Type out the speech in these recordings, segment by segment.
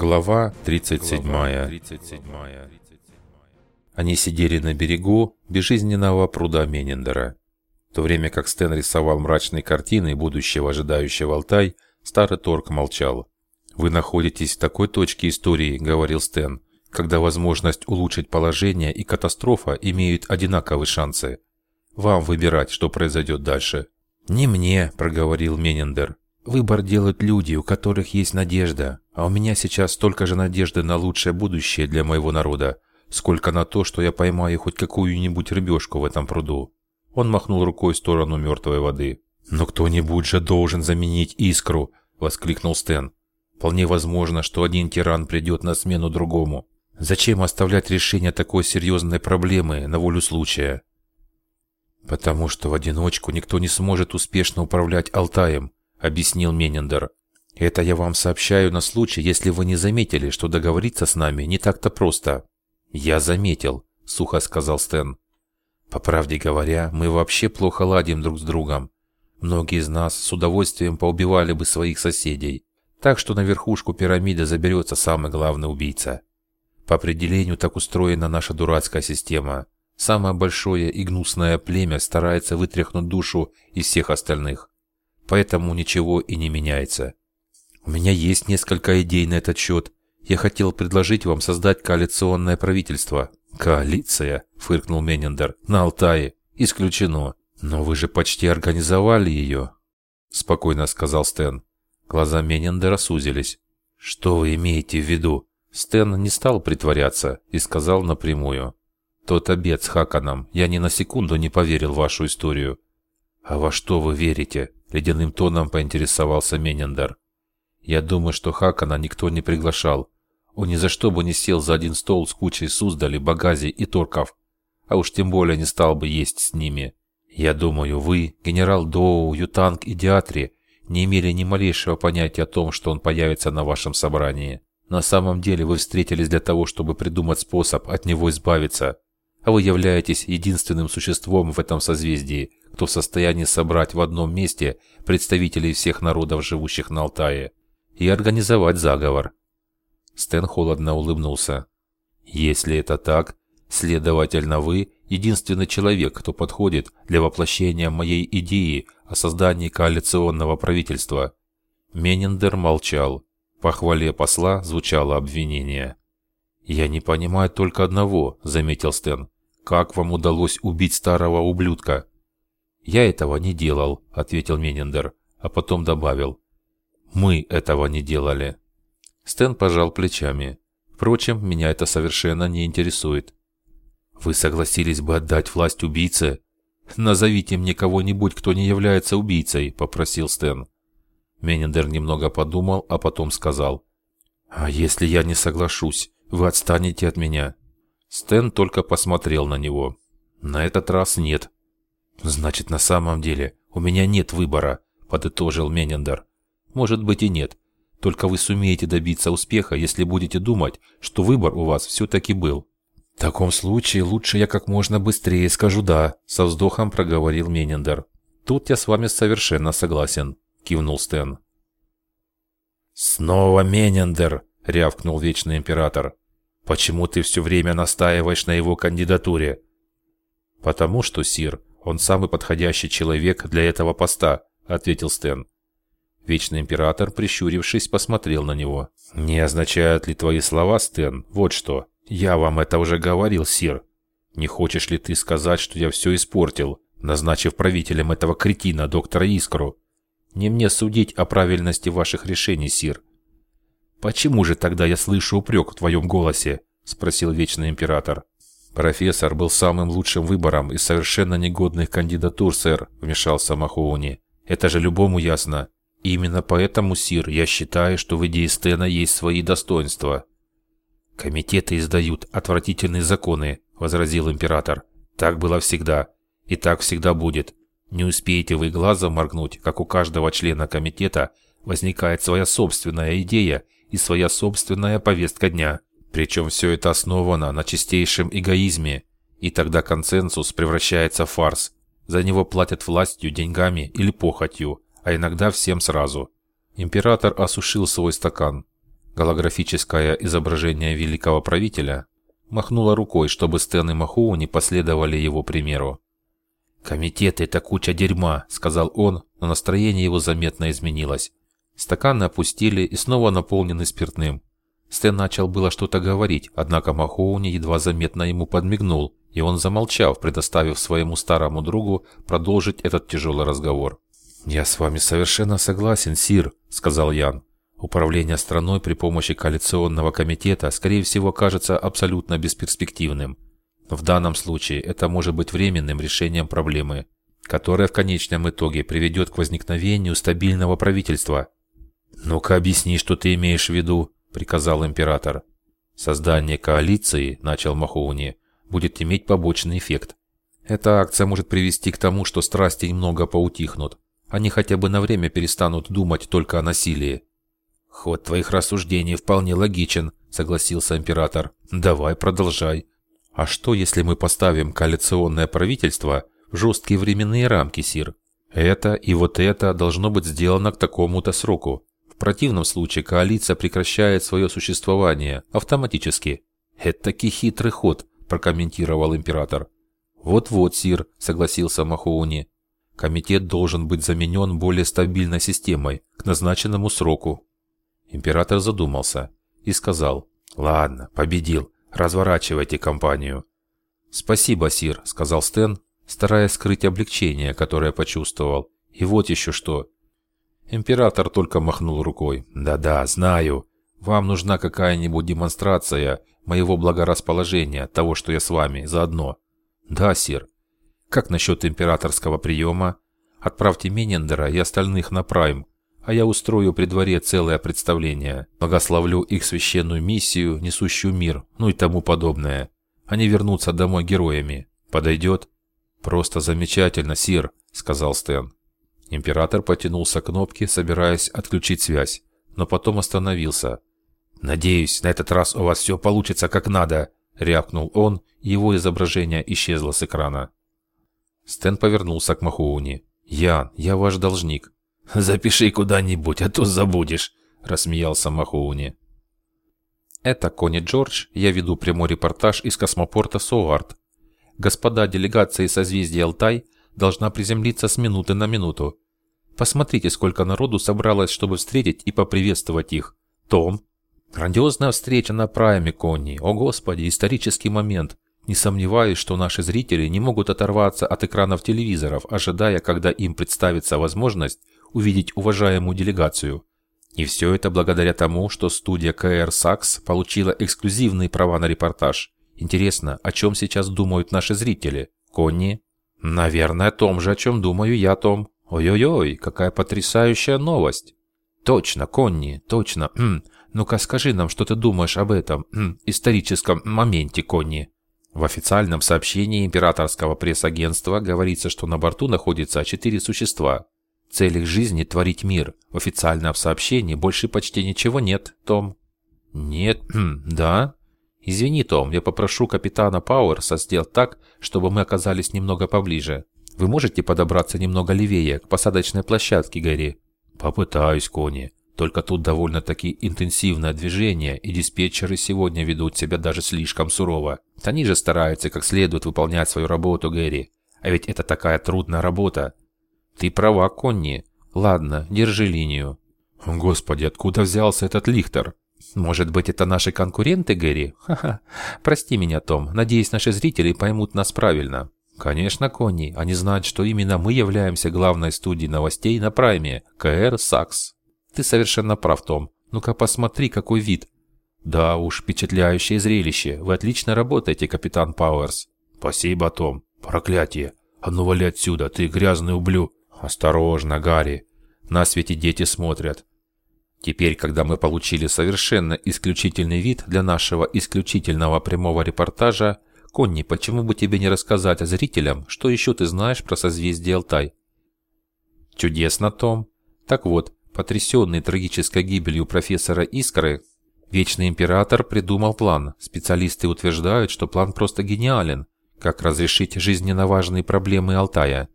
Глава 37. Они сидели на берегу безжизненного пруда Менендера. В то время как Стэн рисовал мрачные картины будущего ожидающего Алтай, старый Торг молчал. «Вы находитесь в такой точке истории», — говорил Стэн, «когда возможность улучшить положение и катастрофа имеют одинаковые шансы. Вам выбирать, что произойдет дальше». «Не мне», — проговорил Менендер. Выбор делают люди, у которых есть надежда, а у меня сейчас столько же надежды на лучшее будущее для моего народа, сколько на то, что я поймаю хоть какую-нибудь рыбешку в этом пруду. Он махнул рукой в сторону мертвой воды. «Но кто-нибудь же должен заменить искру!» — воскликнул Стэн. «Вполне возможно, что один тиран придет на смену другому. Зачем оставлять решение такой серьезной проблемы на волю случая?» «Потому что в одиночку никто не сможет успешно управлять Алтаем», объяснил Менендер. «Это я вам сообщаю на случай, если вы не заметили, что договориться с нами не так-то просто». «Я заметил», — сухо сказал Стэн. «По правде говоря, мы вообще плохо ладим друг с другом. Многие из нас с удовольствием поубивали бы своих соседей. Так что на верхушку пирамиды заберется самый главный убийца. По определению так устроена наша дурацкая система. Самое большое и гнусное племя старается вытряхнуть душу из всех остальных поэтому ничего и не меняется. У меня есть несколько идей на этот счет. Я хотел предложить вам создать коалиционное правительство. Коалиция, фыркнул Менендер. На Алтае. Исключено. Но вы же почти организовали ее. Спокойно сказал Стэн. Глаза Менендера сузились. Что вы имеете в виду? Стэн не стал притворяться и сказал напрямую. Тот обед с Хаканом, я ни на секунду не поверил в вашу историю. А во что вы верите? Ледяным тоном поинтересовался Менендер. «Я думаю, что Хакана никто не приглашал. Он ни за что бы не сел за один стол с кучей Суздали, Багази и Торков, а уж тем более не стал бы есть с ними. Я думаю, вы, генерал Доу, Ютанг и Диатри, не имели ни малейшего понятия о том, что он появится на вашем собрании. На самом деле вы встретились для того, чтобы придумать способ от него избавиться, а вы являетесь единственным существом в этом созвездии, кто в состоянии собрать в одном месте представителей всех народов, живущих на Алтае, и организовать заговор. Стэн холодно улыбнулся. Если это так, следовательно вы единственный человек, кто подходит для воплощения моей идеи о создании коалиционного правительства. Менендер молчал. По хвале посла звучало обвинение. «Я не понимаю только одного», — заметил Стэн. «Как вам удалось убить старого ублюдка?» «Я этого не делал», — ответил Менендер, а потом добавил. «Мы этого не делали». Стэн пожал плечами. «Впрочем, меня это совершенно не интересует». «Вы согласились бы отдать власть убийце?» «Назовите мне кого-нибудь, кто не является убийцей», — попросил Стэн. Менендер немного подумал, а потом сказал. «А если я не соглашусь, вы отстанете от меня?» Стэн только посмотрел на него. «На этот раз нет», «Значит, на самом деле у меня нет выбора», – подытожил Менендер. «Может быть и нет. Только вы сумеете добиться успеха, если будете думать, что выбор у вас все-таки был». «В таком случае лучше я как можно быстрее скажу «да», – со вздохом проговорил Менендер. «Тут я с вами совершенно согласен», – кивнул Стэн. «Снова Менендер!» – рявкнул Вечный Император. «Почему ты все время настаиваешь на его кандидатуре?» «Потому что, Сир, «Он самый подходящий человек для этого поста», — ответил Стэн. Вечный император, прищурившись, посмотрел на него. «Не означают ли твои слова, Стэн? Вот что. Я вам это уже говорил, Сир. Не хочешь ли ты сказать, что я все испортил, назначив правителем этого кретина, доктора Искру? Не мне судить о правильности ваших решений, Сир». «Почему же тогда я слышу упрек в твоем голосе?» — спросил Вечный Император. «Профессор был самым лучшим выбором из совершенно негодных кандидатур, сэр», — вмешался Махоуни. «Это же любому ясно. именно поэтому, сир, я считаю, что в идее Стена есть свои достоинства». «Комитеты издают отвратительные законы», — возразил император. «Так было всегда. И так всегда будет. Не успеете вы глазом моргнуть, как у каждого члена комитета возникает своя собственная идея и своя собственная повестка дня». Причем все это основано на чистейшем эгоизме, и тогда консенсус превращается в фарс. За него платят властью, деньгами или похотью, а иногда всем сразу. Император осушил свой стакан. Голографическое изображение великого правителя махнуло рукой, чтобы Стэн и Махоу не последовали его примеру. «Комитет — это куча дерьма», — сказал он, но настроение его заметно изменилось. Стаканы опустили и снова наполнены спиртным. Стэн начал было что-то говорить, однако Махоуни едва заметно ему подмигнул, и он замолчал, предоставив своему старому другу продолжить этот тяжелый разговор. «Я с вами совершенно согласен, Сир», — сказал Ян. «Управление страной при помощи коалиционного комитета, скорее всего, кажется абсолютно бесперспективным. В данном случае это может быть временным решением проблемы, которая в конечном итоге приведет к возникновению стабильного правительства». «Ну-ка объясни, что ты имеешь в виду», — приказал император. «Создание коалиции», — начал Махоуни, — «будет иметь побочный эффект. Эта акция может привести к тому, что страсти немного поутихнут. Они хотя бы на время перестанут думать только о насилии». «Ход твоих рассуждений вполне логичен», — согласился император. «Давай, продолжай». «А что, если мы поставим коалиционное правительство в жесткие временные рамки, Сир? Это и вот это должно быть сделано к такому-то сроку противном случае коалиция прекращает свое существование автоматически. Это таки хитрый ход, прокомментировал император. Вот-вот, сир, согласился Махоуни. Комитет должен быть заменен более стабильной системой к назначенному сроку. Император задумался и сказал, «Ладно, победил, разворачивайте кампанию». «Спасибо, сир», — сказал Стэн, стараясь скрыть облегчение, которое почувствовал. «И вот еще что. Император только махнул рукой. «Да-да, знаю. Вам нужна какая-нибудь демонстрация моего благорасположения, того, что я с вами, заодно». «Да, сир. Как насчет императорского приема? Отправьте Менендера и остальных на Прайм, а я устрою при дворе целое представление. Благословлю их священную миссию, несущую мир, ну и тому подобное. Они вернутся домой героями. Подойдет?» «Просто замечательно, сир», — сказал Стэн. Император потянулся к кнопке, собираясь отключить связь, но потом остановился. «Надеюсь, на этот раз у вас все получится как надо», — рявкнул он, и его изображение исчезло с экрана. Стэн повернулся к Махоуни. «Ян, я ваш должник». «Запиши куда-нибудь, а то забудешь», — рассмеялся Махоуни. «Это Кони Джордж, я веду прямой репортаж из космопорта Соуарт. Господа делегации созвездия Алтай должна приземлиться с минуты на минуту. Посмотрите, сколько народу собралось, чтобы встретить и поприветствовать их. Том. Грандиозная встреча на прайме, Конни. О, Господи, исторический момент. Не сомневаюсь, что наши зрители не могут оторваться от экранов телевизоров, ожидая, когда им представится возможность увидеть уважаемую делегацию. И все это благодаря тому, что студия КР «Сакс» получила эксклюзивные права на репортаж. Интересно, о чем сейчас думают наши зрители? Конни? Наверное, о том же, о чем думаю я, Том. Ой-ой-ой, какая потрясающая новость. Точно, Конни, точно. Ну-ка скажи нам, что ты думаешь об этом историческом моменте, Конни. В официальном сообщении императорского пресс-агентства говорится, что на борту находится четыре существа. Цель их жизни – творить мир. В официальном сообщении больше почти ничего нет, Том. Нет, да? «Извини, Том, я попрошу капитана Пауэрса сделать так, чтобы мы оказались немного поближе. Вы можете подобраться немного левее, к посадочной площадке, Гэри?» «Попытаюсь, Кони. Только тут довольно-таки интенсивное движение, и диспетчеры сегодня ведут себя даже слишком сурово. Они же стараются как следует выполнять свою работу, Гэри. А ведь это такая трудная работа». «Ты права, Конни. Ладно, держи линию». «Господи, откуда взялся этот лихтер?» Может быть, это наши конкуренты, Гэри? Ха-ха. Прости меня, Том. Надеюсь, наши зрители поймут нас правильно. Конечно, Конни. Они знают, что именно мы являемся главной студией новостей на прайме. КР Сакс. Ты совершенно прав, Том. Ну-ка посмотри, какой вид. Да уж, впечатляющее зрелище. Вы отлично работаете, капитан Пауэрс. Спасибо, Том. Проклятие. А ну вали отсюда, ты грязный ублю. Осторожно, Гарри. Нас ведь и дети смотрят. Теперь, когда мы получили совершенно исключительный вид для нашего исключительного прямого репортажа, Конни, почему бы тебе не рассказать зрителям, что еще ты знаешь про созвездие Алтай? Чудесно, Том. Так вот, потрясенный трагической гибелью профессора Искры, Вечный Император придумал план. Специалисты утверждают, что план просто гениален. Как разрешить жизненно важные проблемы Алтая?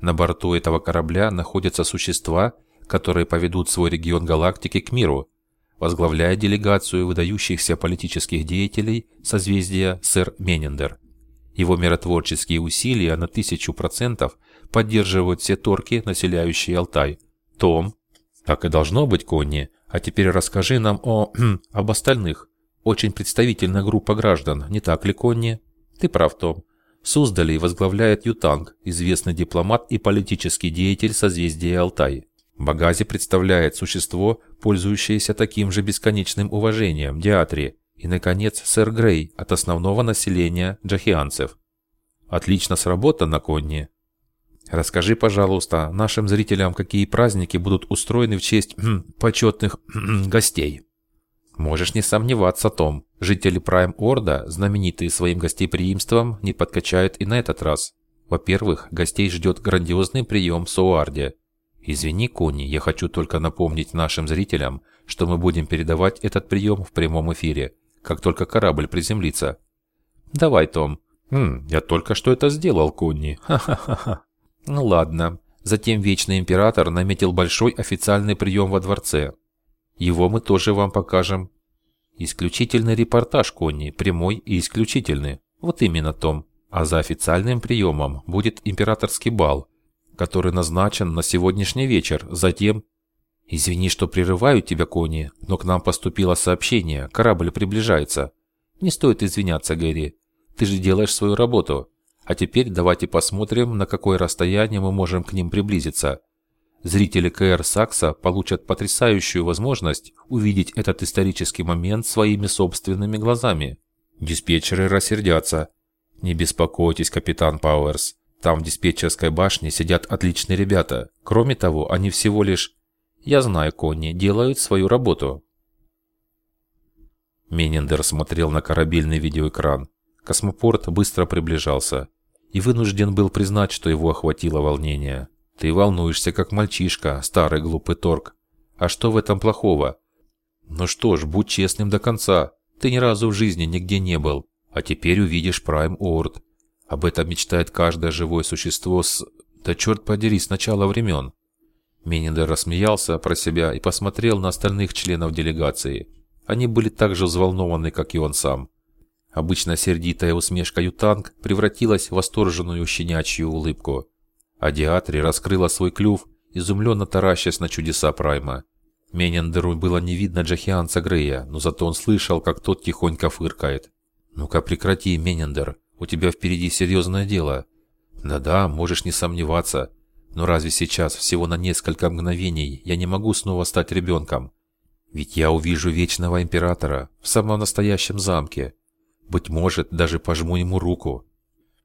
На борту этого корабля находятся существа, которые поведут свой регион галактики к миру. возглавляет делегацию выдающихся политических деятелей созвездия сэр Менендер. Его миротворческие усилия на тысячу процентов поддерживают все торки, населяющие Алтай. Том, так и должно быть, Конни. А теперь расскажи нам о... об остальных. Очень представительная группа граждан, не так ли, Конни? Ты прав, Том. Суздали возглавляет Ютанг, известный дипломат и политический деятель созвездия Алтай. Багази представляет существо, пользующееся таким же бесконечным уважением, Диатри. И, наконец, сэр Грей от основного населения джахианцев. Отлично сработано, Конни. Расскажи, пожалуйста, нашим зрителям, какие праздники будут устроены в честь хм, почетных хм, гостей. Можешь не сомневаться, Том. Жители Прайм-Орда, знаменитые своим гостеприимством, не подкачают и на этот раз. Во-первых, гостей ждет грандиозный прием в Суарде. Извини, Кони, я хочу только напомнить нашим зрителям, что мы будем передавать этот прием в прямом эфире, как только корабль приземлится. Давай, Том. Хм, я только что это сделал, Конни. Ха-ха-ха. Ну ладно. Затем Вечный Император наметил большой официальный прием во дворце. Его мы тоже вам покажем. Исключительный репортаж, Конни, прямой и исключительный. Вот именно, Том. А за официальным приемом будет императорский бал, который назначен на сегодняшний вечер. Затем... Извини, что прерываю тебя, Конни, но к нам поступило сообщение. Корабль приближается. Не стоит извиняться, Гэри. Ты же делаешь свою работу. А теперь давайте посмотрим, на какое расстояние мы можем к ним приблизиться. Зрители КР Сакса получат потрясающую возможность увидеть этот исторический момент своими собственными глазами. Диспетчеры рассердятся. Не беспокойтесь, капитан Пауэрс. Там в диспетчерской башне сидят отличные ребята. Кроме того, они всего лишь... Я знаю, Конни, делают свою работу. Менендер смотрел на корабельный видеоэкран. Космопорт быстро приближался и вынужден был признать, что его охватило волнение. «Ты волнуешься, как мальчишка, старый глупый торг. А что в этом плохого?» «Ну что ж, будь честным до конца. Ты ни разу в жизни нигде не был. А теперь увидишь Прайм Орд. Об этом мечтает каждое живое существо с... Да черт подери, с начала времен». Менендер рассмеялся про себя и посмотрел на остальных членов делегации. Они были так же взволнованы, как и он сам. Обычно сердитая усмешка Ютанг превратилась в восторженную щенячью улыбку. А Диатри раскрыла свой клюв, изумленно таращась на чудеса Прайма. Менендеру было не видно джахианца Грея, но зато он слышал, как тот тихонько фыркает. «Ну-ка прекрати, Менендер, у тебя впереди серьезное дело». «Да-да, можешь не сомневаться. Но разве сейчас, всего на несколько мгновений, я не могу снова стать ребенком? Ведь я увижу Вечного Императора в самом настоящем замке, быть может, даже пожму ему руку.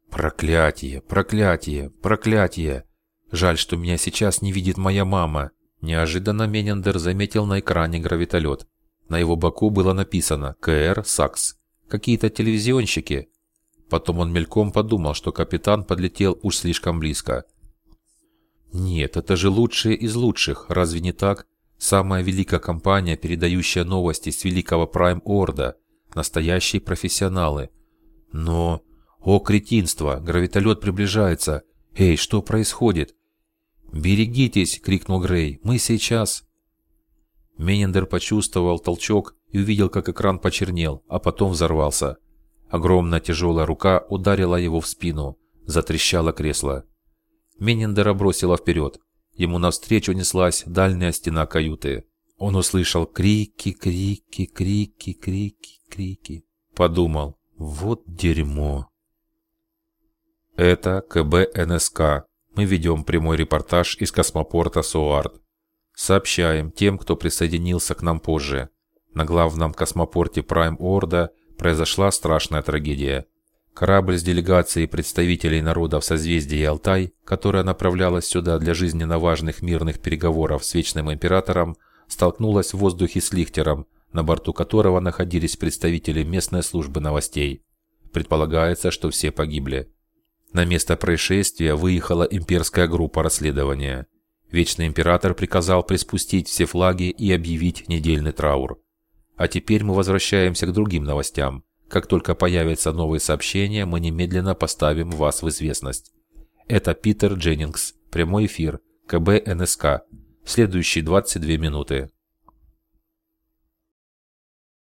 Проклятие, проклятие, проклятие. Жаль, что меня сейчас не видит моя мама. Неожиданно Менендер заметил на экране гравитолет. На его боку было написано «КР Сакс». Какие-то телевизионщики. Потом он мельком подумал, что капитан подлетел уж слишком близко. Нет, это же лучшие из лучших, разве не так? Самая великая компания, передающая новости с великого Прайм-Орда – Настоящие профессионалы. Но... О, кретинство! Гравитолет приближается. Эй, что происходит? «Берегитесь!» — крикнул Грей. «Мы сейчас...» Менендер почувствовал толчок и увидел, как экран почернел, а потом взорвался. Огромная тяжелая рука ударила его в спину. Затрещало кресло. Менендера бросила вперед. Ему навстречу неслась дальняя стена каюты. Он услышал крики, крики, крики, крики, крики. Подумал, вот дерьмо. Это КБ НСК. Мы ведем прямой репортаж из космопорта Суард. Сообщаем тем, кто присоединился к нам позже. На главном космопорте Прайм Орда произошла страшная трагедия. Корабль с делегацией представителей народов созвездия Алтай, которая направлялась сюда для жизненно важных мирных переговоров с Вечным Императором, столкнулась в воздухе с лихтером, на борту которого находились представители местной службы новостей. Предполагается, что все погибли. На место происшествия выехала имперская группа расследования. Вечный император приказал приспустить все флаги и объявить недельный траур. А теперь мы возвращаемся к другим новостям. Как только появятся новые сообщения, мы немедленно поставим вас в известность. Это Питер Дженнингс. Прямой эфир. КБ НСК. Следующие 22 минуты.